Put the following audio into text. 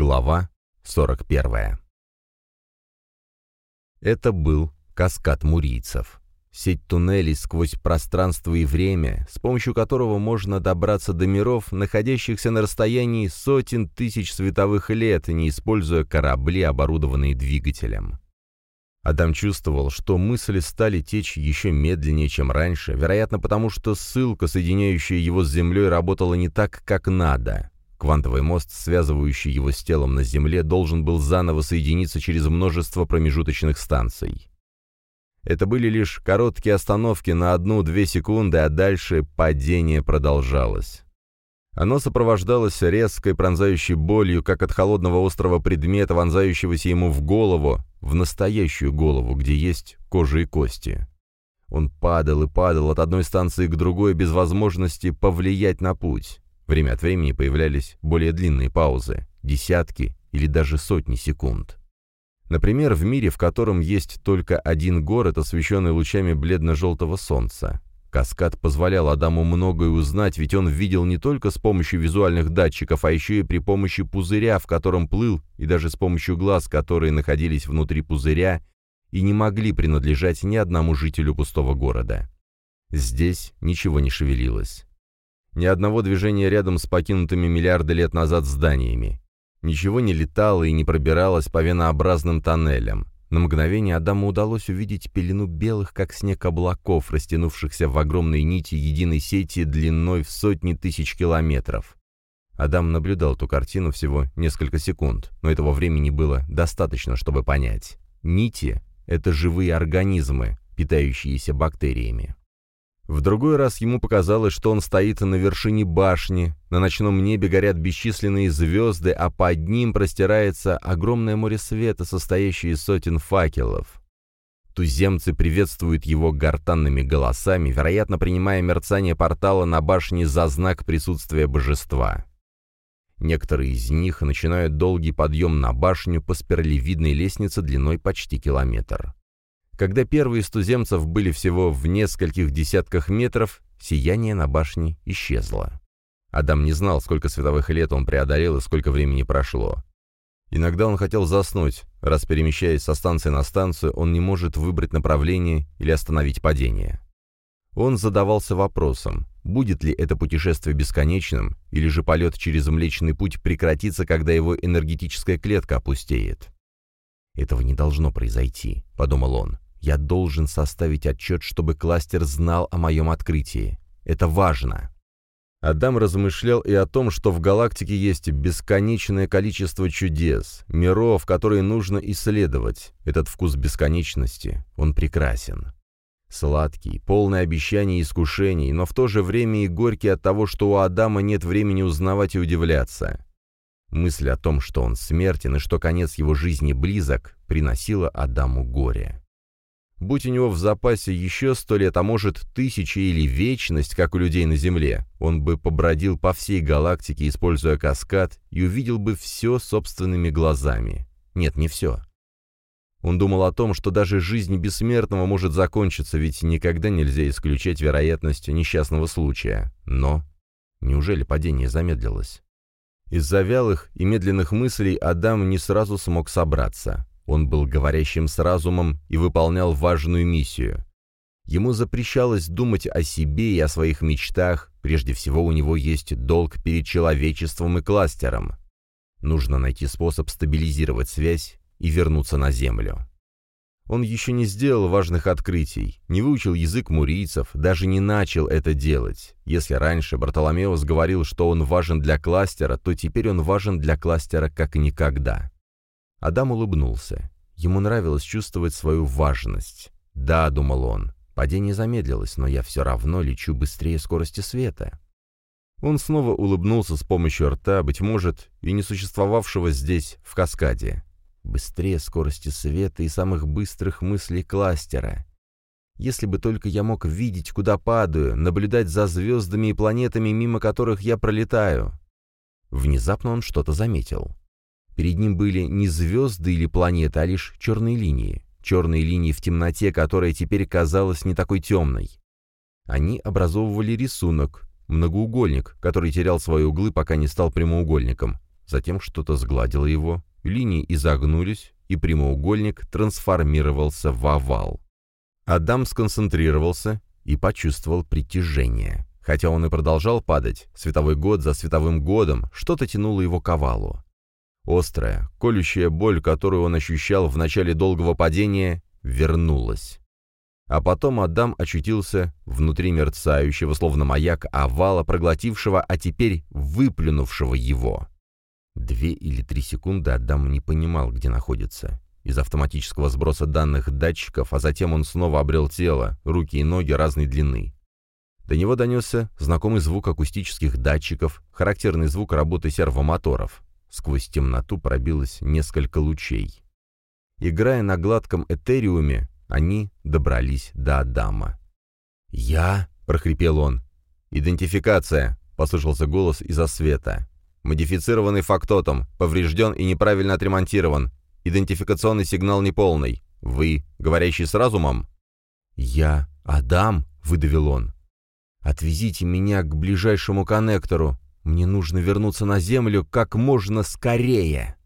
Глава 41. Это был каскад мурийцев. Сеть туннелей сквозь пространство и время, с помощью которого можно добраться до миров, находящихся на расстоянии сотен тысяч световых лет, не используя корабли, оборудованные двигателем. Адам чувствовал, что мысли стали течь еще медленнее, чем раньше, вероятно потому, что ссылка, соединяющая его с Землей, работала не так, как надо. Квантовый мост, связывающий его с телом на Земле, должен был заново соединиться через множество промежуточных станций. Это были лишь короткие остановки на одну-две секунды, а дальше падение продолжалось. Оно сопровождалось резкой пронзающей болью, как от холодного острого предмета, вонзающегося ему в голову, в настоящую голову, где есть кожа и кости. Он падал и падал от одной станции к другой без возможности повлиять на путь. Время от времени появлялись более длинные паузы, десятки или даже сотни секунд. Например, в мире, в котором есть только один город, освещенный лучами бледно-желтого солнца. Каскад позволял Адаму многое узнать, ведь он видел не только с помощью визуальных датчиков, а еще и при помощи пузыря, в котором плыл, и даже с помощью глаз, которые находились внутри пузыря и не могли принадлежать ни одному жителю пустого города. Здесь ничего не шевелилось. Ни одного движения рядом с покинутыми миллиарды лет назад зданиями. Ничего не летало и не пробиралось по венообразным тоннелям. На мгновение Адаму удалось увидеть пелену белых, как снег облаков, растянувшихся в огромной нити единой сети длиной в сотни тысяч километров. Адам наблюдал эту картину всего несколько секунд, но этого времени было достаточно, чтобы понять. Нити — это живые организмы, питающиеся бактериями. В другой раз ему показалось, что он стоит на вершине башни, на ночном небе горят бесчисленные звезды, а под ним простирается огромное море света, состоящее из сотен факелов. Туземцы приветствуют его гортанными голосами, вероятно, принимая мерцание портала на башне за знак присутствия божества. Некоторые из них начинают долгий подъем на башню по спиралевидной лестнице длиной почти километр. Когда первые из туземцев были всего в нескольких десятках метров, сияние на башне исчезло. Адам не знал, сколько световых лет он преодолел и сколько времени прошло. Иногда он хотел заснуть, раз перемещаясь со станции на станцию, он не может выбрать направление или остановить падение. Он задавался вопросом, будет ли это путешествие бесконечным, или же полет через Млечный Путь прекратится, когда его энергетическая клетка опустеет. «Этого не должно произойти», — подумал он. Я должен составить отчет, чтобы кластер знал о моем открытии. Это важно. Адам размышлял и о том, что в галактике есть бесконечное количество чудес, миров, которые нужно исследовать. Этот вкус бесконечности, он прекрасен. Сладкий, полный обещаний и искушений, но в то же время и горький от того, что у Адама нет времени узнавать и удивляться. Мысль о том, что он смертен и что конец его жизни близок, приносила Адаму горе. Будь у него в запасе еще сто лет, а может тысячи или вечность, как у людей на Земле, он бы побродил по всей галактике, используя каскад, и увидел бы все собственными глазами. Нет, не все. Он думал о том, что даже жизнь бессмертного может закончиться, ведь никогда нельзя исключать вероятность несчастного случая. Но неужели падение замедлилось? Из-за вялых и медленных мыслей Адам не сразу смог собраться. Он был говорящим с разумом и выполнял важную миссию. Ему запрещалось думать о себе и о своих мечтах, прежде всего у него есть долг перед человечеством и кластером. Нужно найти способ стабилизировать связь и вернуться на Землю. Он еще не сделал важных открытий, не выучил язык мурийцев, даже не начал это делать. Если раньше Бартоломеус говорил, что он важен для кластера, то теперь он важен для кластера как никогда. Адам улыбнулся. Ему нравилось чувствовать свою важность. «Да», — думал он, — «падение замедлилось, но я все равно лечу быстрее скорости света». Он снова улыбнулся с помощью рта, быть может, и несуществовавшего здесь, в каскаде. Быстрее скорости света и самых быстрых мыслей кластера. Если бы только я мог видеть, куда падаю, наблюдать за звездами и планетами, мимо которых я пролетаю. Внезапно он что-то заметил. Перед ним были не звезды или планеты, а лишь черные линии. Черные линии в темноте, которая теперь казалась не такой темной. Они образовывали рисунок, многоугольник, который терял свои углы, пока не стал прямоугольником. затем что-то сгладило его, линии изогнулись, и прямоугольник трансформировался в овал. Адам сконцентрировался и почувствовал притяжение. Хотя он и продолжал падать, световой год за световым годом что-то тянуло его к овалу. Острая, колющая боль, которую он ощущал в начале долгого падения, вернулась. А потом Адам очутился внутри мерцающего, словно маяк, овала, проглотившего, а теперь выплюнувшего его. Две или три секунды Адам не понимал, где находится. Из автоматического сброса данных датчиков, а затем он снова обрел тело, руки и ноги разной длины. До него донесся знакомый звук акустических датчиков, характерный звук работы сервомоторов. Сквозь темноту пробилось несколько лучей. Играя на гладком этериуме, они добрались до Адама. «Я?» — прохрипел он. «Идентификация», — послышался голос из-за света. «Модифицированный фактотом, поврежден и неправильно отремонтирован. Идентификационный сигнал неполный. Вы, говорящий с разумом?» «Я Адам?» — выдавил он. «Отвезите меня к ближайшему коннектору. Мне нужно вернуться на Землю как можно скорее».